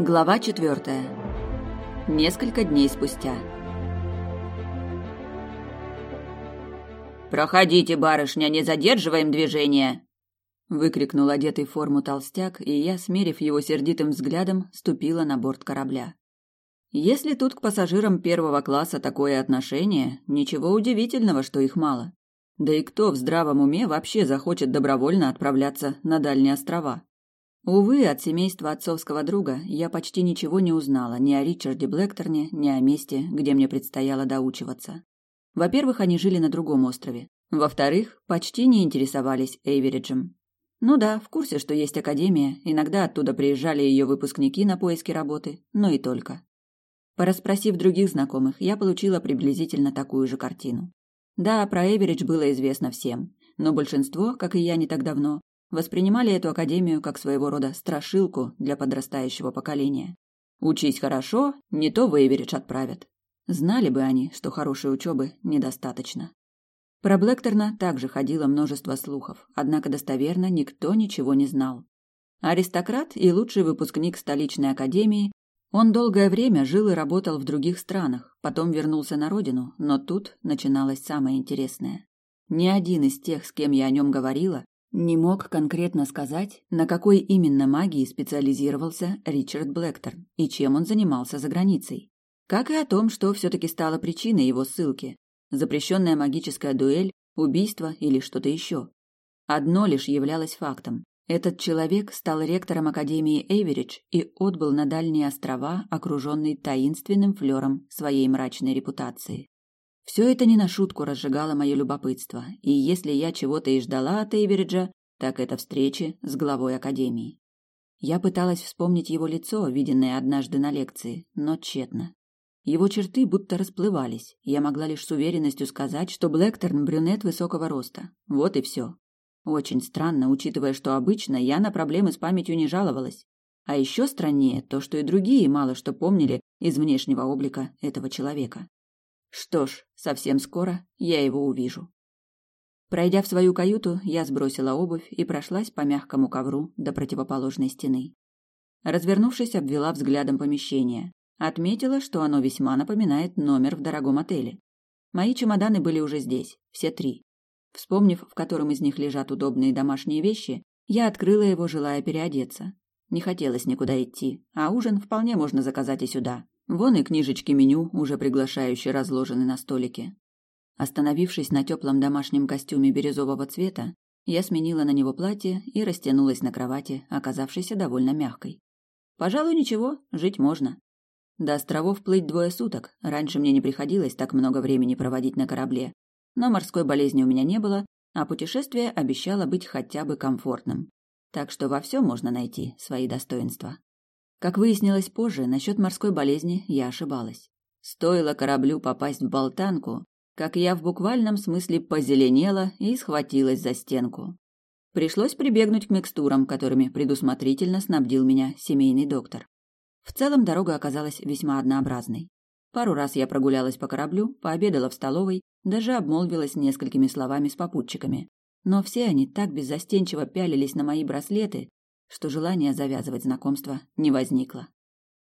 Глава четвертая. Несколько дней спустя. «Проходите, барышня, не задерживаем движение!» Выкрикнул одетый в форму толстяк, и я, смерив его сердитым взглядом, ступила на борт корабля. Если тут к пассажирам первого класса такое отношение, ничего удивительного, что их мало. Да и кто в здравом уме вообще захочет добровольно отправляться на дальние острова? Увы, от семейства отцовского друга я почти ничего не узнала ни о Ричарде Блэкторне, ни о месте, где мне предстояло доучиваться. Во-первых, они жили на другом острове. Во-вторых, почти не интересовались Эйвериджем. Ну да, в курсе, что есть академия, иногда оттуда приезжали ее выпускники на поиски работы, но и только. Пораспросив других знакомых, я получила приблизительно такую же картину. Да, про Эверидж было известно всем, но большинство, как и я не так давно, воспринимали эту академию как своего рода страшилку для подрастающего поколения. Учись хорошо, не то в Эверидж отправят. Знали бы они, что хорошей учебы недостаточно. Про Блэкторна также ходило множество слухов, однако достоверно никто ничего не знал. Аристократ и лучший выпускник столичной академии он долгое время жил и работал в других странах, потом вернулся на родину, но тут начиналось самое интересное. Ни один из тех, с кем я о нем говорила, не мог конкретно сказать, на какой именно магии специализировался Ричард Блэкторн и чем он занимался за границей. Как и о том, что все-таки стало причиной его ссылки. Запрещенная магическая дуэль, убийство или что-то еще. Одно лишь являлось фактом. Этот человек стал ректором Академии Эйверидж и отбыл на дальние острова, окруженный таинственным флером своей мрачной репутации. Все это не на шутку разжигало мое любопытство, и если я чего-то и ждала от Эйвериджа, так это встречи с главой Академии. Я пыталась вспомнить его лицо, виденное однажды на лекции, но тщетно. Его черты будто расплывались, я могла лишь с уверенностью сказать, что Блэкторн брюнет высокого роста. Вот и все. Очень странно, учитывая, что обычно я на проблемы с памятью не жаловалась. А еще страннее то, что и другие мало что помнили из внешнего облика этого человека. Что ж, совсем скоро я его увижу. Пройдя в свою каюту, я сбросила обувь и прошлась по мягкому ковру до противоположной стены. Развернувшись, обвела взглядом помещение. Отметила, что оно весьма напоминает номер в дорогом отеле. Мои чемоданы были уже здесь, все три. Вспомнив, в котором из них лежат удобные домашние вещи, я открыла его, желая переодеться. Не хотелось никуда идти, а ужин вполне можно заказать и сюда. Вон и книжечки меню, уже приглашающие, разложены на столике. Остановившись на теплом домашнем костюме бирюзового цвета, я сменила на него платье и растянулась на кровати, оказавшейся довольно мягкой. Пожалуй, ничего, жить можно. До островов плыть двое суток. Раньше мне не приходилось так много времени проводить на корабле, но морской болезни у меня не было, а путешествие обещало быть хотя бы комфортным. Так что во всем можно найти свои достоинства. Как выяснилось позже, насчет морской болезни я ошибалась. Стоило кораблю попасть в болтанку, как я в буквальном смысле позеленела и схватилась за стенку. Пришлось прибегнуть к микстурам, которыми предусмотрительно снабдил меня семейный доктор. В целом дорога оказалась весьма однообразной. Пару раз я прогулялась по кораблю, пообедала в столовой, даже обмолвилась несколькими словами с попутчиками. Но все они так беззастенчиво пялились на мои браслеты, что желания завязывать знакомство не возникло.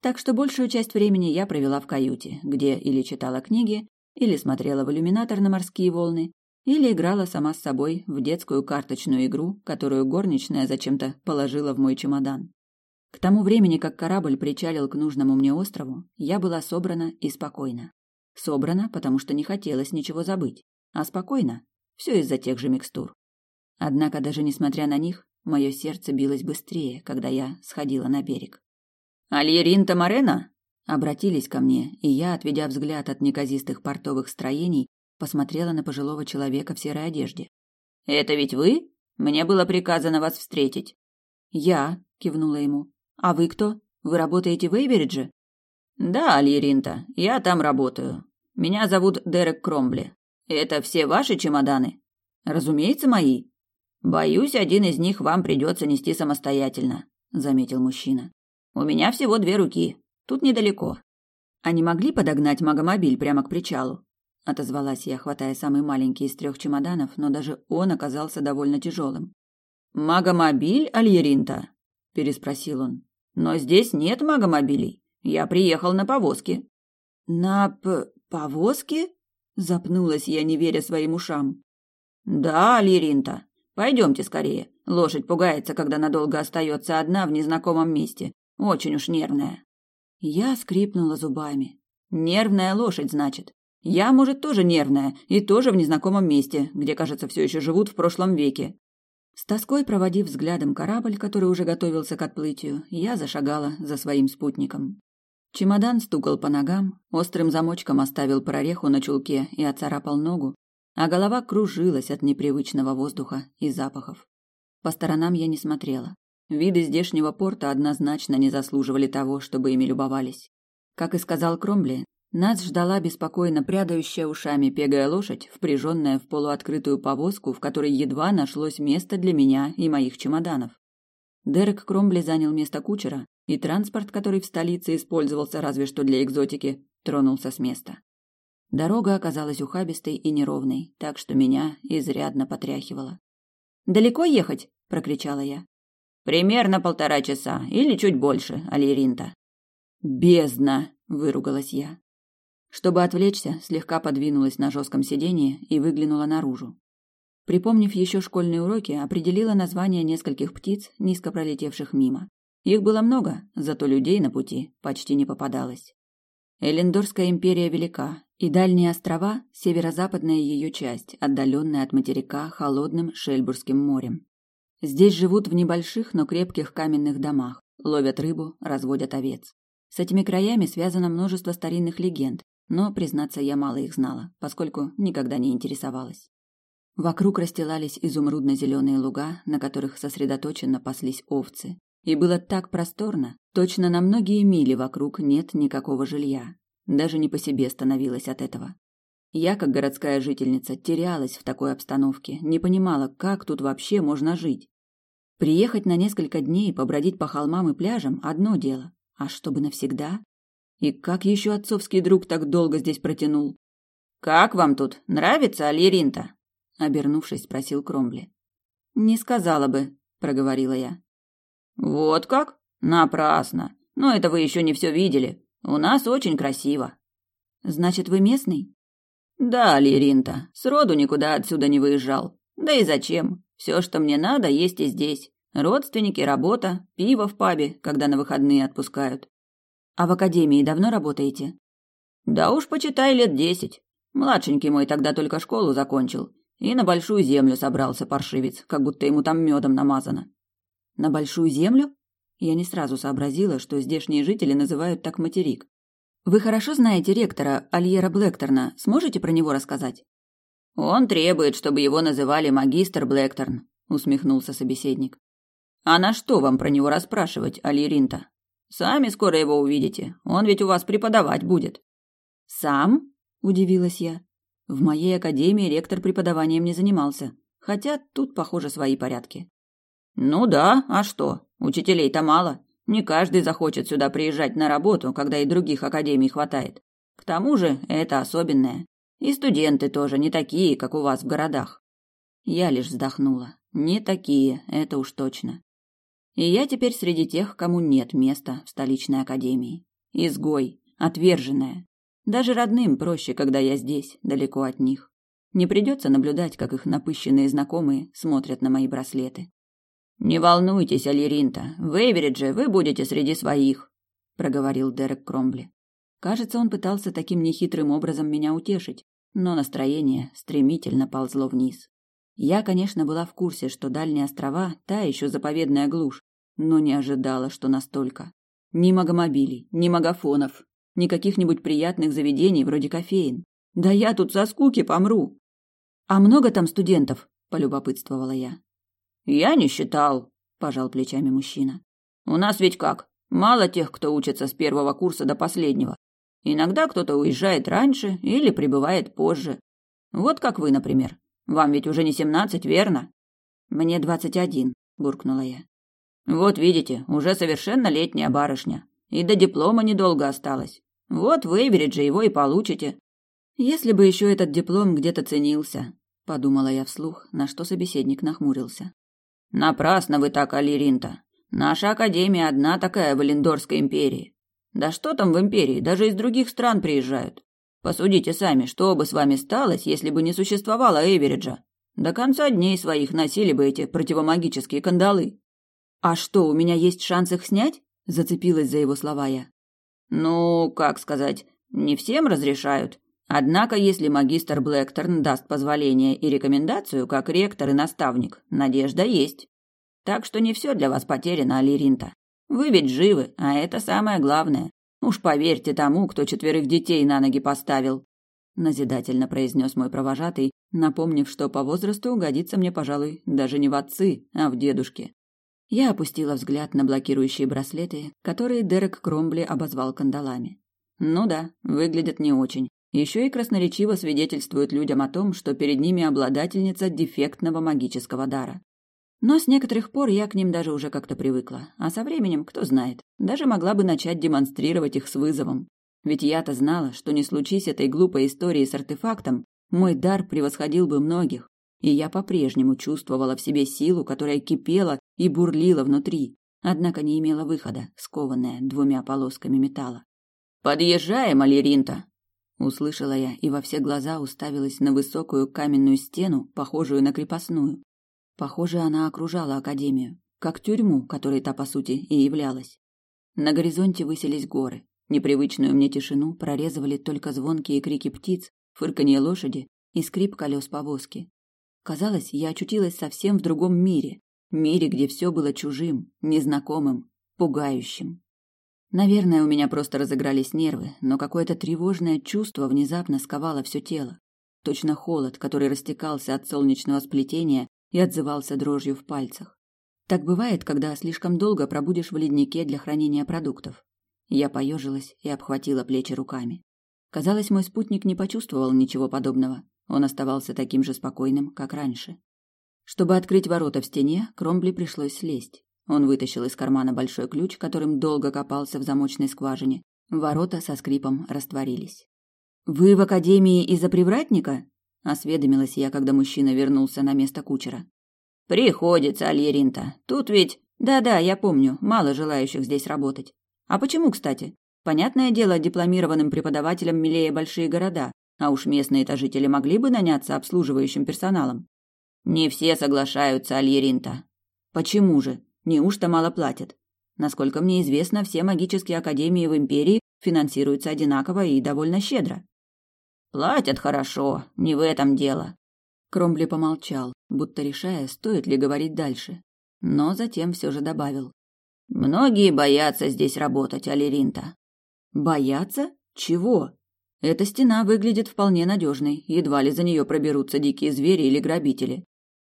Так что большую часть времени я провела в каюте, где или читала книги, или смотрела в иллюминатор на морские волны, или играла сама с собой в детскую карточную игру, которую горничная зачем-то положила в мой чемодан. К тому времени, как корабль причалил к нужному мне острову, я была собрана и спокойна. Собрана, потому что не хотелось ничего забыть, а спокойно – все из-за тех же микстур. Однако даже несмотря на них, мое сердце билось быстрее, когда я сходила на берег. «Альерин Тамарена?» Обратились ко мне, и я, отведя взгляд от неказистых портовых строений, посмотрела на пожилого человека в серой одежде. «Это ведь вы? Мне было приказано вас встретить». «Я», — кивнула ему. «А вы кто? Вы работаете в Эйберидже?» «Да, Альеринта, я там работаю. Меня зовут Дерек Кромбли. Это все ваши чемоданы?» «Разумеется, мои». «Боюсь, один из них вам придется нести самостоятельно», — заметил мужчина. «У меня всего две руки. Тут недалеко». «А не могли подогнать магомобиль прямо к причалу?» — отозвалась я, хватая самый маленький из трех чемоданов, но даже он оказался довольно тяжелым. «Магомобиль, Альеринта?» — переспросил он. Но здесь нет магомобилей. Я приехал на повозке. На п повозке? Запнулась я, не веря своим ушам. Да, Лиринта. Пойдемте скорее. Лошадь пугается, когда надолго остается одна в незнакомом месте. Очень уж нервная. Я скрипнула зубами. Нервная лошадь, значит. Я, может, тоже нервная и тоже в незнакомом месте, где, кажется, все еще живут в прошлом веке. С тоской проводив взглядом корабль, который уже готовился к отплытию, я зашагала за своим спутником. Чемодан стукал по ногам, острым замочком оставил прореху на чулке и оцарапал ногу, а голова кружилась от непривычного воздуха и запахов. По сторонам я не смотрела. Виды здешнего порта однозначно не заслуживали того, чтобы ими любовались. Как и сказал Кромбли, нас ждала беспокойно прядающая ушами пегая лошадь, впряженная в полуоткрытую повозку, в которой едва нашлось место для меня и моих чемоданов. Дерек Кромбли занял место кучера, и транспорт, который в столице использовался разве что для экзотики, тронулся с места. Дорога оказалась ухабистой и неровной, так что меня изрядно потряхивало. «Далеко ехать?» – прокричала я. Примерно полтора часа или чуть больше, Алиринта. Бездна, выругалась я. Чтобы отвлечься, слегка подвинулась на жестком сиденье и выглянула наружу. Припомнив еще школьные уроки, определила названия нескольких птиц, низко пролетевших мимо. Их было много, зато людей на пути почти не попадалось. Элендорская империя велика, и дальние острова – северо-западная ее часть, отдаленная от материка холодным Шельбургским морем. Здесь живут в небольших, но крепких каменных домах, ловят рыбу, разводят овец. С этими краями связано множество старинных легенд, но, признаться, я мало их знала, поскольку никогда не интересовалась. Вокруг расстилались изумрудно-зеленые луга, на которых сосредоточенно паслись овцы. И было так просторно, точно на многие мили вокруг нет никакого жилья. Даже не по себе становилось от этого. Я, как городская жительница, терялась в такой обстановке, не понимала, как тут вообще можно жить. Приехать на несколько дней побродить по холмам и пляжам – одно дело, а чтобы навсегда? И как еще отцовский друг так долго здесь протянул? «Как вам тут? Нравится, Альеринта?» – обернувшись, спросил Кромбли. «Не сказала бы», – проговорила я. «Вот как? Напрасно. Но это вы еще не все видели. У нас очень красиво». «Значит, вы местный?» Да, Лиринта, сроду никуда отсюда не выезжал. Да и зачем? Все, что мне надо, есть и здесь. Родственники, работа, пиво в пабе, когда на выходные отпускают. А в академии давно работаете? Да уж, почитай, лет десять. Младшенький мой тогда только школу закончил. И на большую землю собрался паршивец, как будто ему там медом намазано. На большую землю? Я не сразу сообразила, что здешние жители называют так материк. Вы хорошо знаете ректора Альера Блэкторна. Сможете про него рассказать? Он требует, чтобы его называли магистр Блэкторн, усмехнулся собеседник. А на что вам про него расспрашивать, Альеринта? Сами скоро его увидите. Он ведь у вас преподавать будет. Сам? удивилась я. В моей академии ректор преподаванием не занимался, хотя тут, похоже, свои порядки. Ну да, а что? Учителей-то мало. Не каждый захочет сюда приезжать на работу, когда и других академий хватает. К тому же это особенное. И студенты тоже не такие, как у вас в городах. Я лишь вздохнула. Не такие, это уж точно. И я теперь среди тех, кому нет места в столичной академии. Изгой, отверженная. Даже родным проще, когда я здесь, далеко от них. Не придется наблюдать, как их напыщенные знакомые смотрят на мои браслеты. «Не волнуйтесь, Алиринта, в Эверидже вы будете среди своих», — проговорил Дерек Кромбли. Кажется, он пытался таким нехитрым образом меня утешить, но настроение стремительно ползло вниз. Я, конечно, была в курсе, что дальние острова – та еще заповедная глушь, но не ожидала, что настолько. Ни магомобилей, ни магафонов, ни каких-нибудь приятных заведений вроде кофеин. Да я тут со скуки помру. «А много там студентов?» – полюбопытствовала я. Я не считал, пожал плечами мужчина. У нас ведь как? Мало тех, кто учится с первого курса до последнего. Иногда кто-то уезжает раньше или прибывает позже. Вот как вы, например. Вам ведь уже не семнадцать, верно? Мне двадцать один, буркнула я. Вот видите, уже совершеннолетняя барышня. И до диплома недолго осталось. Вот вы, же его и получите. Если бы еще этот диплом где-то ценился, подумала я вслух, на что собеседник нахмурился. Напрасно вы так, Алиринта. Наша академия одна такая в Элендорской империи. Да что там в империи, даже из других стран приезжают. Посудите сами, что бы с вами сталось, если бы не существовало Эйвериджа? До конца дней своих носили бы эти противомагические кандалы. А что, у меня есть шанс их снять? Зацепилась за его слова я. Ну, как сказать, не всем разрешают. Однако, если магистр Блэкторн даст позволение и рекомендацию, как ректор и наставник, надежда есть. Так что не все для вас потеряно, Алиринта. Вы ведь живы, а это самое главное. Уж поверьте тому, кто четверых детей на ноги поставил. Назидательно произнес мой провожатый, напомнив, что по возрасту годится мне, пожалуй, даже не в отцы, а в дедушке. Я опустила взгляд на блокирующие браслеты, которые Дерек Кромбли обозвал кандалами. Ну да, выглядят не очень. Еще и красноречиво свидетельствуют людям о том, что перед ними обладательница дефектного магического дара. Но с некоторых пор я к ним даже уже как-то привыкла, а со временем, кто знает, даже могла бы начать демонстрировать их с вызовом. Ведь я-то знала, что не случись этой глупой истории с артефактом, мой дар превосходил бы многих, и я по-прежнему чувствовала в себе силу, которая кипела и бурлила внутри, однако не имела выхода, скованная двумя полосками металла. «Подъезжаем, Алиринта!» Услышала я и во все глаза уставилась на высокую каменную стену, похожую на крепостную. Похоже, она окружала академию, как тюрьму, которой та по сути и являлась. На горизонте высились горы. Непривычную мне тишину прорезывали только звонкие крики птиц, фырканье лошади и скрип колес повозки. Казалось, я очутилась совсем в другом мире, мире, где все было чужим, незнакомым, пугающим. Наверное, у меня просто разыгрались нервы, но какое-то тревожное чувство внезапно сковало все тело. Точно холод, который растекался от солнечного сплетения и отзывался дрожью в пальцах. Так бывает, когда слишком долго пробудешь в леднике для хранения продуктов. Я поежилась и обхватила плечи руками. Казалось, мой спутник не почувствовал ничего подобного. Он оставался таким же спокойным, как раньше. Чтобы открыть ворота в стене, Кромбли пришлось слезть. Он вытащил из кармана большой ключ, которым долго копался в замочной скважине. Ворота со скрипом растворились. «Вы в академии из-за привратника?» – осведомилась я, когда мужчина вернулся на место кучера. «Приходится, Альеринта. Тут ведь...» «Да-да, я помню, мало желающих здесь работать. А почему, кстати? Понятное дело, дипломированным преподавателям милее большие города, а уж местные-то жители могли бы наняться обслуживающим персоналом. Не все соглашаются, Альеринта. Почему же? Неужто мало платят? Насколько мне известно, все магические академии в империи финансируются одинаково и довольно щедро. Платят хорошо, не в этом дело. Кромбли помолчал, будто решая, стоит ли говорить дальше, но затем все же добавил: Многие боятся здесь работать, Алиринта. Боятся? Чего? Эта стена выглядит вполне надежной, едва ли за нее проберутся дикие звери или грабители.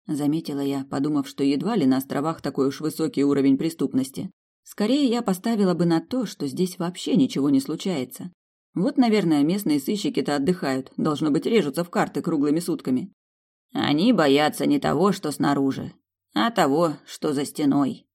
Заметила я, подумав, что едва ли на островах такой уж высокий уровень преступности. Скорее я поставила бы на то, что здесь вообще ничего не случается. Вот, наверное, местные сыщики-то отдыхают, должно быть, режутся в карты круглыми сутками. Они боятся не того, что снаружи, а того, что за стеной.